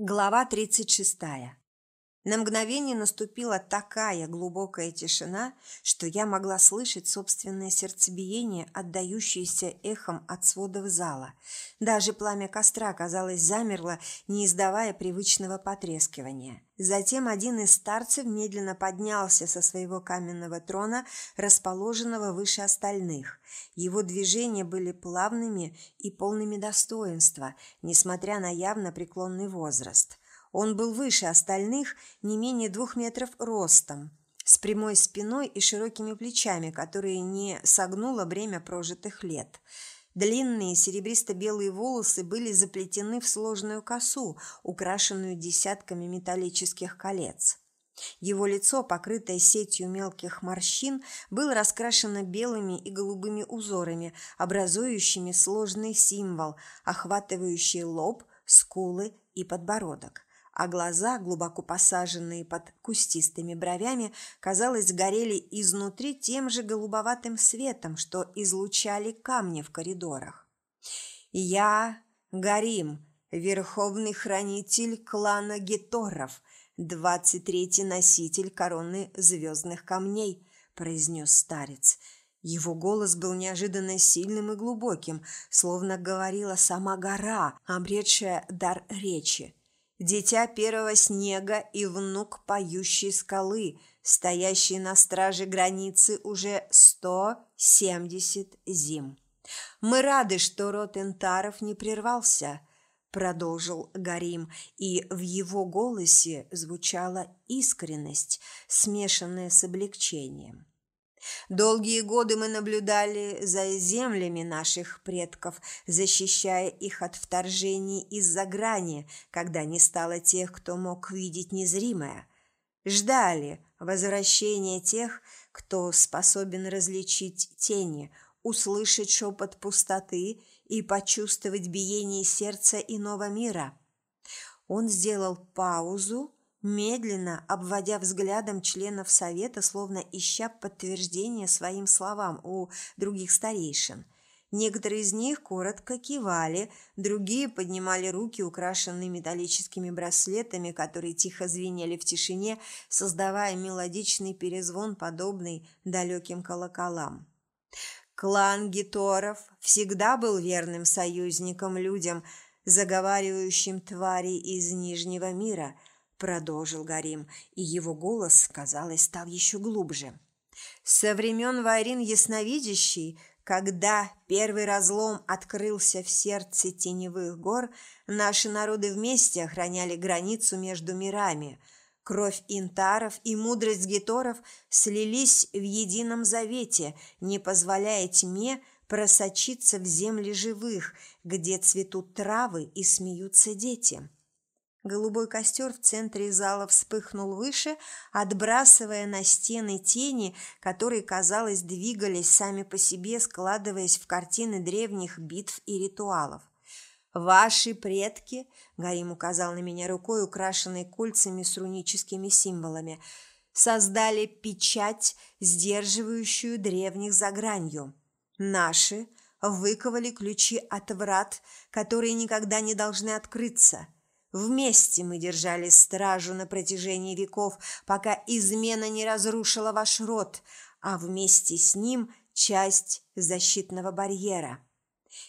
Глава 36. На мгновение наступила такая глубокая тишина, что я могла слышать собственное сердцебиение, отдающееся эхом от сводов зала. Даже пламя костра, казалось, замерло, не издавая привычного потрескивания. Затем один из старцев медленно поднялся со своего каменного трона, расположенного выше остальных. Его движения были плавными и полными достоинства, несмотря на явно преклонный возраст – он был выше остальных, не менее двух метров ростом, с прямой спиной и широкими плечами, которые не согнуло бремя прожитых лет. Длинные серебристо-белые волосы были заплетены в сложную косу, украшенную десятками металлических колец. Его лицо, покрытое сетью мелких морщин, было раскрашено белыми и голубыми узорами, образующими сложный символ, охватывающий лоб, скулы и подбородок а глаза, глубоко посаженные под кустистыми бровями, казалось, горели изнутри тем же голубоватым светом, что излучали камни в коридорах. «Я Гарим, верховный хранитель клана Геторов, двадцать третий носитель короны звездных камней», – произнес старец. Его голос был неожиданно сильным и глубоким, словно говорила сама гора, обретшая дар речи дитя первого снега и внук поющей скалы, стоящий на страже границы уже сто семьдесят зим. Мы рады, что род Интаров не прервался, продолжил Гарим, и в его голосе звучала искренность, смешанная с облегчением. Долгие годы мы наблюдали за землями наших предков, защищая их от вторжений из-за грани, когда не стало тех, кто мог видеть незримое. Ждали возвращения тех, кто способен различить тени, услышать шепот пустоты и почувствовать биение сердца иного мира. Он сделал паузу, медленно обводя взглядом членов совета, словно ища подтверждение своим словам у других старейшин. Некоторые из них коротко кивали, другие поднимали руки, украшенные металлическими браслетами, которые тихо звенели в тишине, создавая мелодичный перезвон, подобный далеким колоколам. Клан Гиторов всегда был верным союзником людям, заговаривающим твари из Нижнего мира – продолжил Гарим, и его голос, казалось, стал еще глубже. Со времен Вайрин Ясновидящий, когда первый разлом открылся в сердце теневых гор, наши народы вместе охраняли границу между мирами. Кровь интаров и мудрость геторов слились в едином завете, не позволяя тьме просочиться в земли живых, где цветут травы и смеются дети. Голубой костер в центре зала вспыхнул выше, отбрасывая на стены тени, которые, казалось, двигались сами по себе, складываясь в картины древних битв и ритуалов. «Ваши предки», — Гарим указал на меня рукой, украшенной кольцами с руническими символами, создали печать, сдерживающую древних за гранью. Наши выковали ключи от врат, которые никогда не должны открыться — Вместе мы держали стражу на протяжении веков, пока измена не разрушила ваш род, а вместе с ним часть защитного барьера.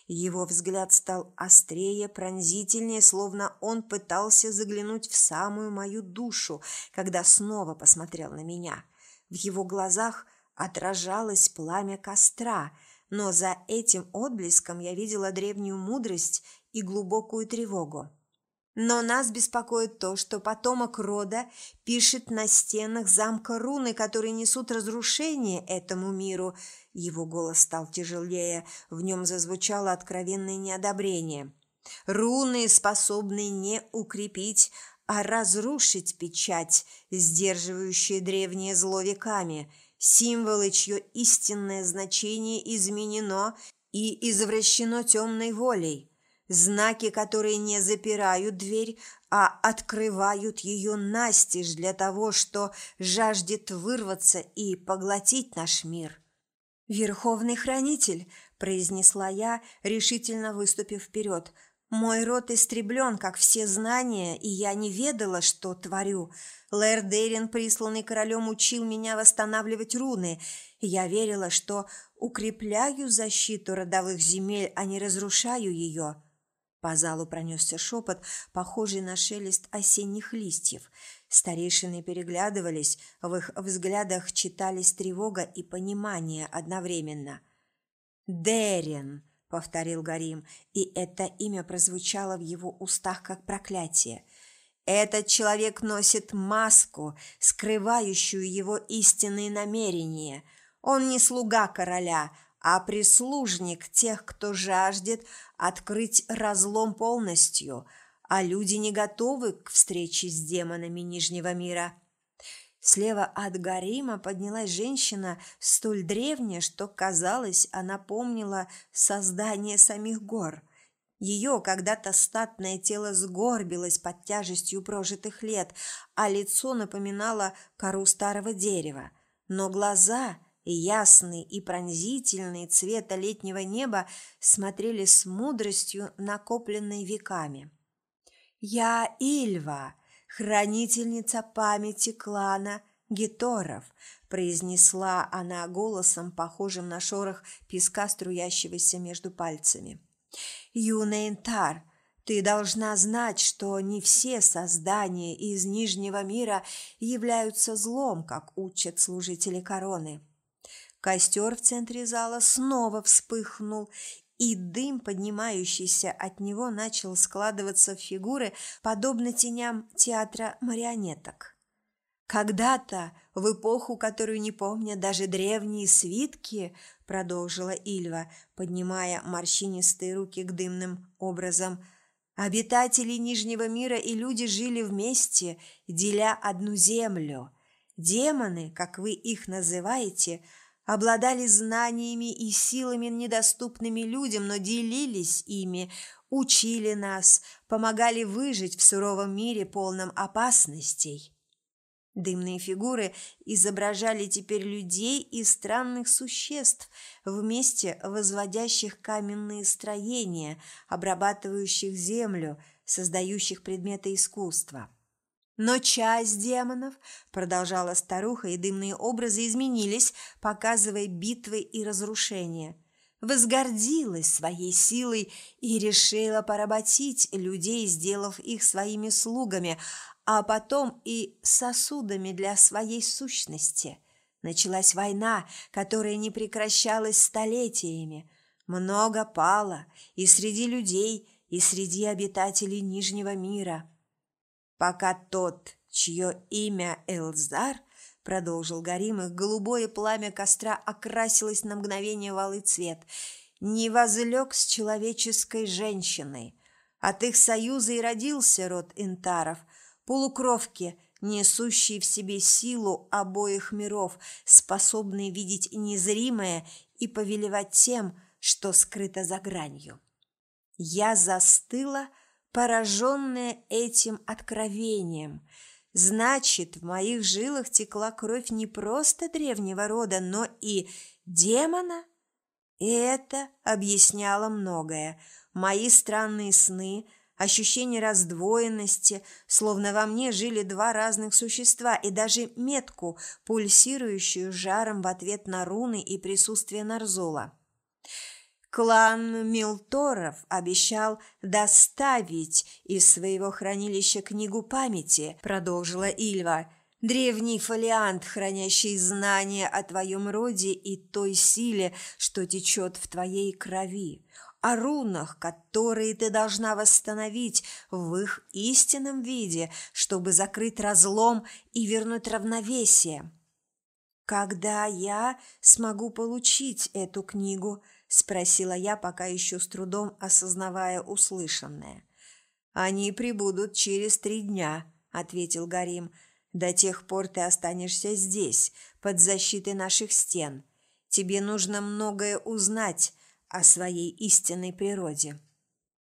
Его взгляд стал острее, пронзительнее, словно он пытался заглянуть в самую мою душу, когда снова посмотрел на меня. В его глазах отражалось пламя костра, но за этим отблеском я видела древнюю мудрость и глубокую тревогу. Но нас беспокоит то, что потомок рода пишет на стенах замка руны, которые несут разрушение этому миру. Его голос стал тяжелее, в нем зазвучало откровенное неодобрение. Руны способны не укрепить, а разрушить печать, сдерживающую древнее зло веками, символы, чье истинное значение изменено и извращено темной волей. Знаки, которые не запирают дверь, а открывают ее настежь для того, что жаждет вырваться и поглотить наш мир. «Верховный хранитель», – произнесла я, решительно выступив вперед, Мой род истреблен, как все знания, и я не ведала, что творю. Лэр Дейрин, присланный королем, учил меня восстанавливать руны. Я верила, что укрепляю защиту родовых земель, а не разрушаю ее. По залу пронесся шепот, похожий на шелест осенних листьев. Старейшины переглядывались, в их взглядах читались тревога и понимание одновременно. «Дерин!» – повторил Гарим, и это имя прозвучало в его устах как проклятие. «Этот человек носит маску, скрывающую его истинные намерения. Он не слуга короля, а прислужник тех, кто жаждет открыть разлом полностью, а люди не готовы к встрече с демонами Нижнего мира». Слева от Гарима поднялась женщина, столь древняя, что, казалось, она помнила создание самих гор. Ее когда-то статное тело сгорбилось под тяжестью прожитых лет, а лицо напоминало кору старого дерева. Но глаза, ясные и пронзительные цвета летнего неба, смотрели с мудростью, накопленной веками. «Я Ильва!» хранительница памяти клана Геторов», – произнесла она голосом, похожим на шорох песка, струящегося между пальцами. «Юная Интар, ты должна знать, что не все создания из Нижнего мира являются злом, как учат служители короны». Костер в центре зала снова вспыхнул, и дым, поднимающийся от него, начал складываться в фигуры, подобно теням театра марионеток. «Когда-то, в эпоху, которую не помнят даже древние свитки», продолжила Ильва, поднимая морщинистые руки к дымным образам, «обитатели Нижнего мира и люди жили вместе, деля одну землю. Демоны, как вы их называете – обладали знаниями и силами, недоступными людям, но делились ими, учили нас, помогали выжить в суровом мире, полном опасностей. Дымные фигуры изображали теперь людей и странных существ, вместе возводящих каменные строения, обрабатывающих землю, создающих предметы искусства. Но часть демонов, продолжала старуха, и дымные образы изменились, показывая битвы и разрушения. Возгордилась своей силой и решила поработить людей, сделав их своими слугами, а потом и сосудами для своей сущности. Началась война, которая не прекращалась столетиями. Много пало и среди людей, и среди обитателей Нижнего мира – пока тот, чье имя Элзар, продолжил Гарим, их голубое пламя костра окрасилось на мгновение в алый цвет, не возлег с человеческой женщиной. От их союза и родился род Интаров, полукровки, несущие в себе силу обоих миров, способные видеть незримое и повелевать тем, что скрыто за гранью. Я застыла, пораженная этим откровением. Значит, в моих жилах текла кровь не просто древнего рода, но и демона? И это объясняло многое. Мои странные сны, ощущение раздвоенности, словно во мне жили два разных существа, и даже метку, пульсирующую жаром в ответ на руны и присутствие Нарзола. Клан Милторов обещал доставить из своего хранилища книгу памяти, продолжила Ильва. Древний фолиант, хранящий знания о твоем роде и той силе, что течет в твоей крови, о рунах, которые ты должна восстановить в их истинном виде, чтобы закрыть разлом и вернуть равновесие. Когда я смогу получить эту книгу –– спросила я, пока еще с трудом осознавая услышанное. «Они прибудут через три дня», – ответил Гарим. «До тех пор ты останешься здесь, под защитой наших стен. Тебе нужно многое узнать о своей истинной природе».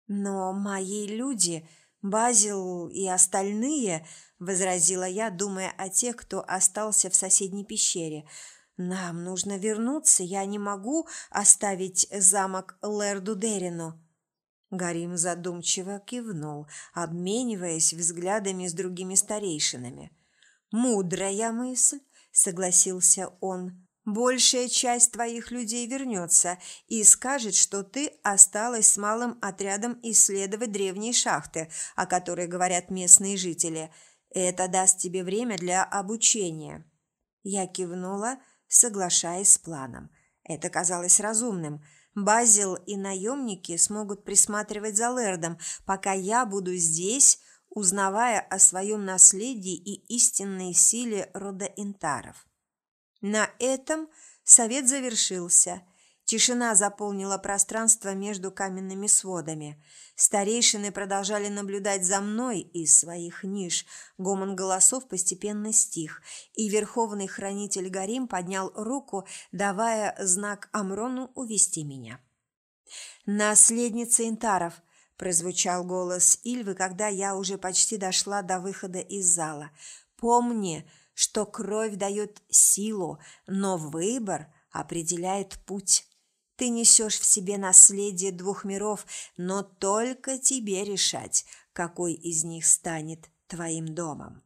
«Но мои люди, Базил и остальные», – возразила я, думая о тех, кто остался в соседней пещере – «Нам нужно вернуться, я не могу оставить замок Лерду Дерину». Гарим задумчиво кивнул, обмениваясь взглядами с другими старейшинами. «Мудрая мысль», — согласился он. «Большая часть твоих людей вернется и скажет, что ты осталась с малым отрядом исследовать древние шахты, о которых говорят местные жители. Это даст тебе время для обучения». Я кивнула, соглашаясь с планом. Это казалось разумным. Базил и наемники смогут присматривать за Лердом, пока я буду здесь, узнавая о своем наследии и истинной силе рода Интаров. На этом совет завершился – Тишина заполнила пространство между каменными сводами. Старейшины продолжали наблюдать за мной из своих ниш. Гомон голосов постепенно стих, и верховный хранитель Гарим поднял руку, давая знак Амрону увести меня. «Наследница Интаров!» – прозвучал голос Ильвы, когда я уже почти дошла до выхода из зала. «Помни, что кровь дает силу, но выбор определяет путь». Ты несешь в себе наследие двух миров, но только тебе решать, какой из них станет твоим домом.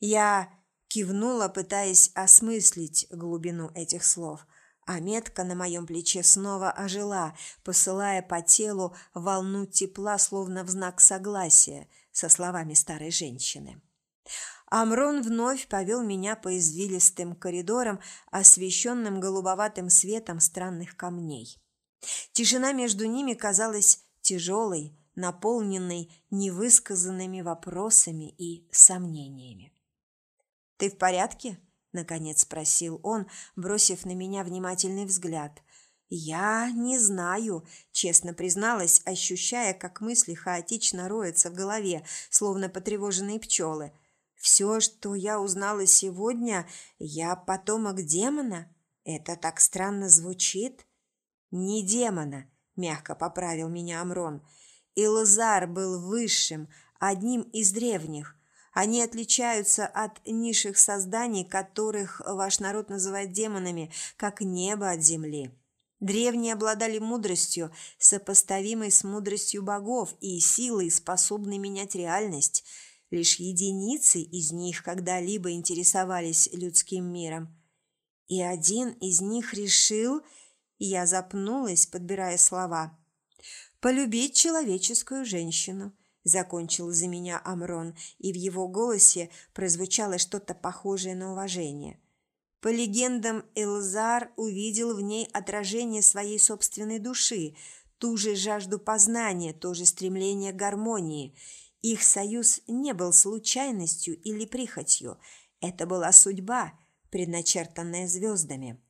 Я кивнула, пытаясь осмыслить глубину этих слов, а метка на моем плече снова ожила, посылая по телу волну тепла, словно в знак согласия со словами старой женщины. Амрон вновь повел меня по извилистым коридорам, освещенным голубоватым светом странных камней. Тишина между ними казалась тяжелой, наполненной невысказанными вопросами и сомнениями. «Ты в порядке?» – наконец спросил он, бросив на меня внимательный взгляд. «Я не знаю», – честно призналась, ощущая, как мысли хаотично роются в голове, словно потревоженные пчелы – все, что я узнала сегодня, я потомок демона? Это так странно звучит. Не демона, мягко поправил меня Амрон. Илзар был высшим, одним из древних. Они отличаются от низших созданий, которых ваш народ называет демонами, как небо от земли. Древние обладали мудростью, сопоставимой с мудростью богов и силой, способной менять реальность – Лишь единицы из них когда-либо интересовались людским миром. И один из них решил, я запнулась, подбирая слова, «полюбить человеческую женщину», – закончил за меня Амрон, и в его голосе прозвучало что-то похожее на уважение. По легендам, Элзар увидел в ней отражение своей собственной души, ту же жажду познания, то же стремление к гармонии – их союз не был случайностью или прихотью. Это была судьба, предначертанная звездами.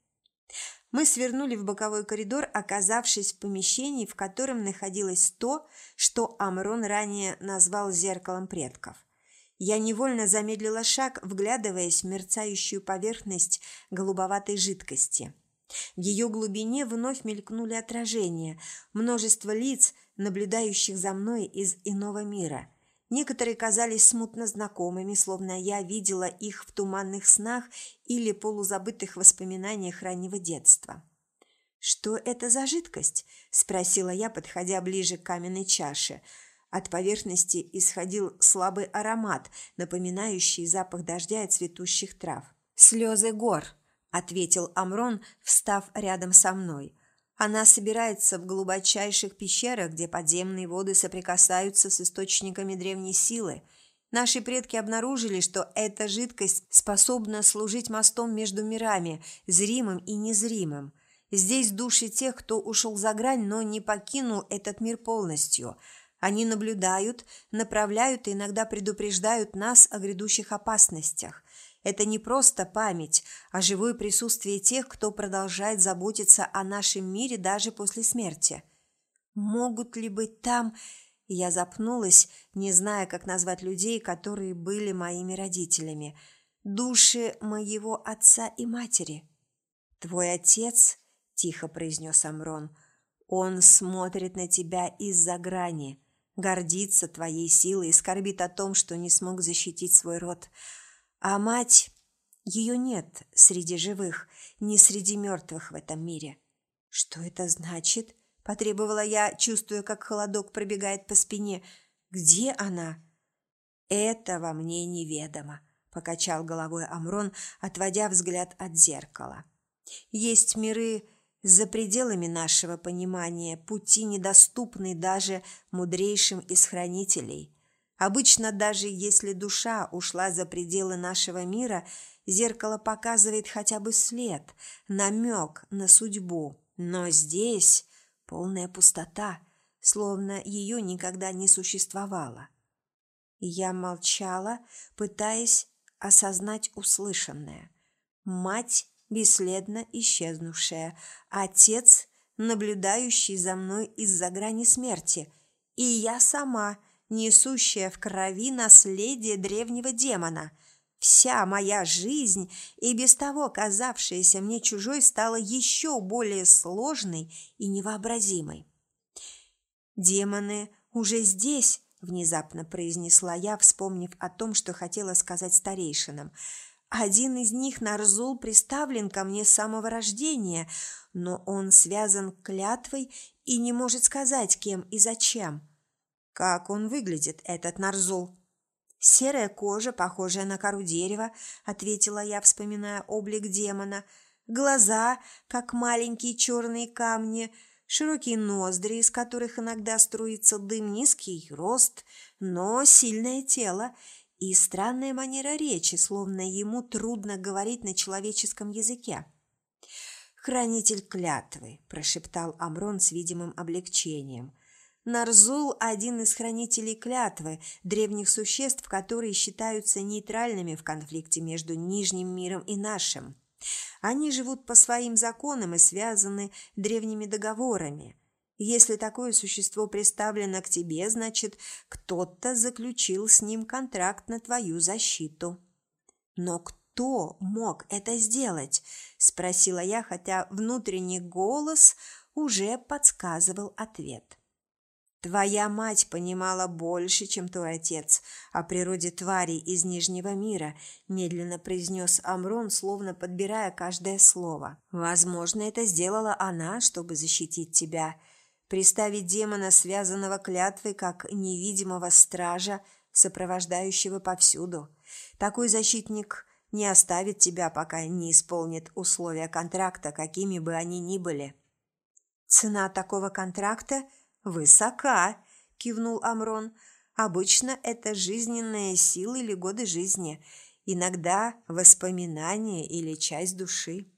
Мы свернули в боковой коридор, оказавшись в помещении, в котором находилось то, что Амрон ранее назвал зеркалом предков. Я невольно замедлила шаг, вглядываясь в мерцающую поверхность голубоватой жидкости. В ее глубине вновь мелькнули отражения, множество лиц, наблюдающих за мной из иного мира – Некоторые казались смутно знакомыми, словно я видела их в туманных снах или полузабытых воспоминаниях раннего детства. «Что это за жидкость?» – спросила я, подходя ближе к каменной чаше. От поверхности исходил слабый аромат, напоминающий запах дождя и цветущих трав. «Слезы гор», – ответил Амрон, встав рядом со мной. Она собирается в глубочайших пещерах, где подземные воды соприкасаются с источниками древней силы. Наши предки обнаружили, что эта жидкость способна служить мостом между мирами, зримым и незримым. Здесь души тех, кто ушел за грань, но не покинул этот мир полностью. Они наблюдают, направляют и иногда предупреждают нас о грядущих опасностях. Это не просто память, а живое присутствие тех, кто продолжает заботиться о нашем мире даже после смерти. Могут ли быть там... Я запнулась, не зная, как назвать людей, которые были моими родителями. Души моего отца и матери. «Твой отец», – тихо произнес Амрон, – «он смотрит на тебя из-за грани, гордится твоей силой и скорбит о том, что не смог защитить свой род. А мать... Ее нет среди живых, не среди мертвых в этом мире. «Что это значит?» – потребовала я, чувствуя, как холодок пробегает по спине. «Где она?» «Этого мне неведомо», – покачал головой Амрон, отводя взгляд от зеркала. «Есть миры за пределами нашего понимания, пути, недоступны даже мудрейшим из хранителей. Обычно даже если душа ушла за пределы нашего мира, зеркало показывает хотя бы след, намек на судьбу. Но здесь полная пустота, словно ее никогда не существовало. Я молчала, пытаясь осознать услышанное. Мать бесследно исчезнувшая, отец, наблюдающий за мной из-за грани смерти, и я сама, несущая в крови наследие древнего демона. Вся моя жизнь, и без того казавшаяся мне чужой, стала еще более сложной и невообразимой. «Демоны уже здесь», – внезапно произнесла я, вспомнив о том, что хотела сказать старейшинам – один из них, Нарзул, приставлен ко мне с самого рождения, но он связан клятвой и не может сказать, кем и зачем. Как он выглядит, этот Нарзул? «Серая кожа, похожая на кору дерева», — ответила я, вспоминая облик демона. «Глаза, как маленькие черные камни», широкие ноздри, из которых иногда струится дым, низкий рост, но сильное тело и странная манера речи, словно ему трудно говорить на человеческом языке. «Хранитель клятвы», – прошептал Амрон с видимым облегчением. Нарзул – один из хранителей клятвы, древних существ, которые считаются нейтральными в конфликте между Нижним миром и нашим. Они живут по своим законам и связаны древними договорами – если такое существо представлено к тебе, значит, кто-то заключил с ним контракт на твою защиту. Но кто мог это сделать? Спросила я, хотя внутренний голос уже подсказывал ответ. Твоя мать понимала больше, чем твой отец, о природе тварей из Нижнего мира, медленно произнес Амрон, словно подбирая каждое слово. Возможно, это сделала она, чтобы защитить тебя – Представить демона, связанного клятвой, как невидимого стража, сопровождающего повсюду. Такой защитник не оставит тебя, пока не исполнит условия контракта, какими бы они ни были. «Цена такого контракта высока», – кивнул Амрон. «Обычно это жизненная сила или годы жизни, иногда воспоминания или часть души.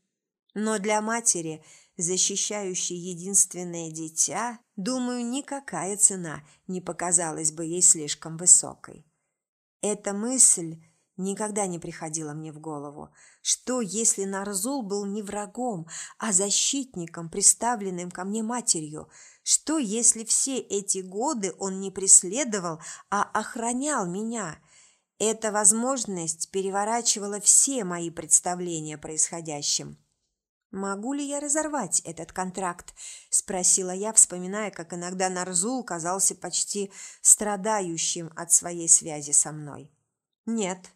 Но для матери – защищающий единственное дитя, думаю, никакая цена не показалась бы ей слишком высокой. Эта мысль никогда не приходила мне в голову. Что, если Нарзул был не врагом, а защитником, представленным ко мне матерью? Что, если все эти годы он не преследовал, а охранял меня? Эта возможность переворачивала все мои представления о происходящем. «Могу ли я разорвать этот контракт?» – спросила я, вспоминая, как иногда Нарзул казался почти страдающим от своей связи со мной. «Нет,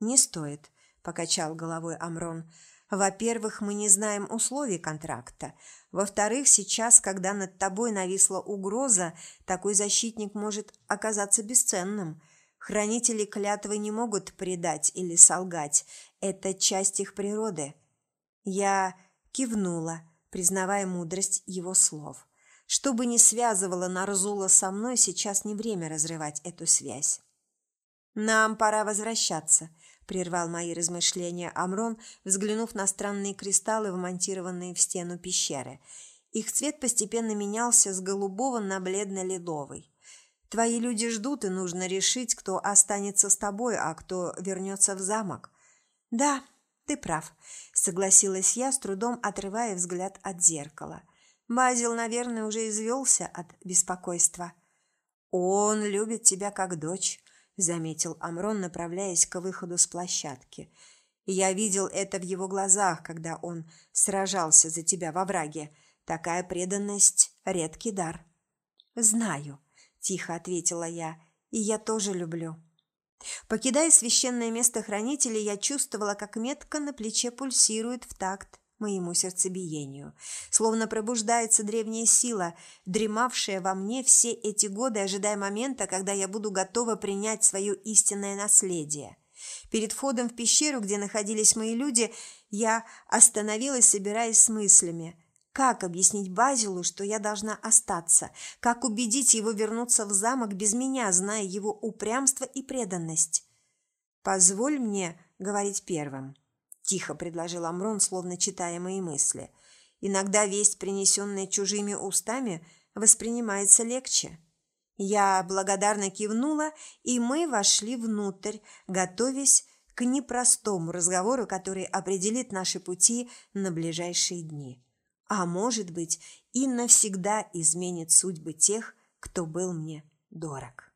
не стоит», – покачал головой Амрон. «Во-первых, мы не знаем условий контракта. Во-вторых, сейчас, когда над тобой нависла угроза, такой защитник может оказаться бесценным. Хранители клятвы не могут предать или солгать. Это часть их природы. Я кивнула, признавая мудрость его слов. Что бы ни связывало Нарзула со мной, сейчас не время разрывать эту связь. «Нам пора возвращаться», – прервал мои размышления Амрон, взглянув на странные кристаллы, вмонтированные в стену пещеры. Их цвет постепенно менялся с голубого на бледно-лиловый. «Твои люди ждут, и нужно решить, кто останется с тобой, а кто вернется в замок». «Да», «Ты прав», – согласилась я, с трудом отрывая взгляд от зеркала. Базил, наверное, уже извелся от беспокойства. «Он любит тебя как дочь», – заметил Амрон, направляясь к выходу с площадки. «Я видел это в его глазах, когда он сражался за тебя во враге. Такая преданность – редкий дар». «Знаю», – тихо ответила я, – «и я тоже люблю». Покидая священное место хранителя, я чувствовала, как метка на плече пульсирует в такт моему сердцебиению. Словно пробуждается древняя сила, дремавшая во мне все эти годы, ожидая момента, когда я буду готова принять свое истинное наследие. Перед входом в пещеру, где находились мои люди, я остановилась, собираясь с мыслями. Как объяснить Базилу, что я должна остаться? Как убедить его вернуться в замок без меня, зная его упрямство и преданность? «Позволь мне говорить первым», – тихо предложил Амрон, словно читая мои мысли. «Иногда весть, принесенная чужими устами, воспринимается легче». Я благодарно кивнула, и мы вошли внутрь, готовясь к непростому разговору, который определит наши пути на ближайшие дни. А может быть, и навсегда изменит судьбы тех, кто был мне дорог.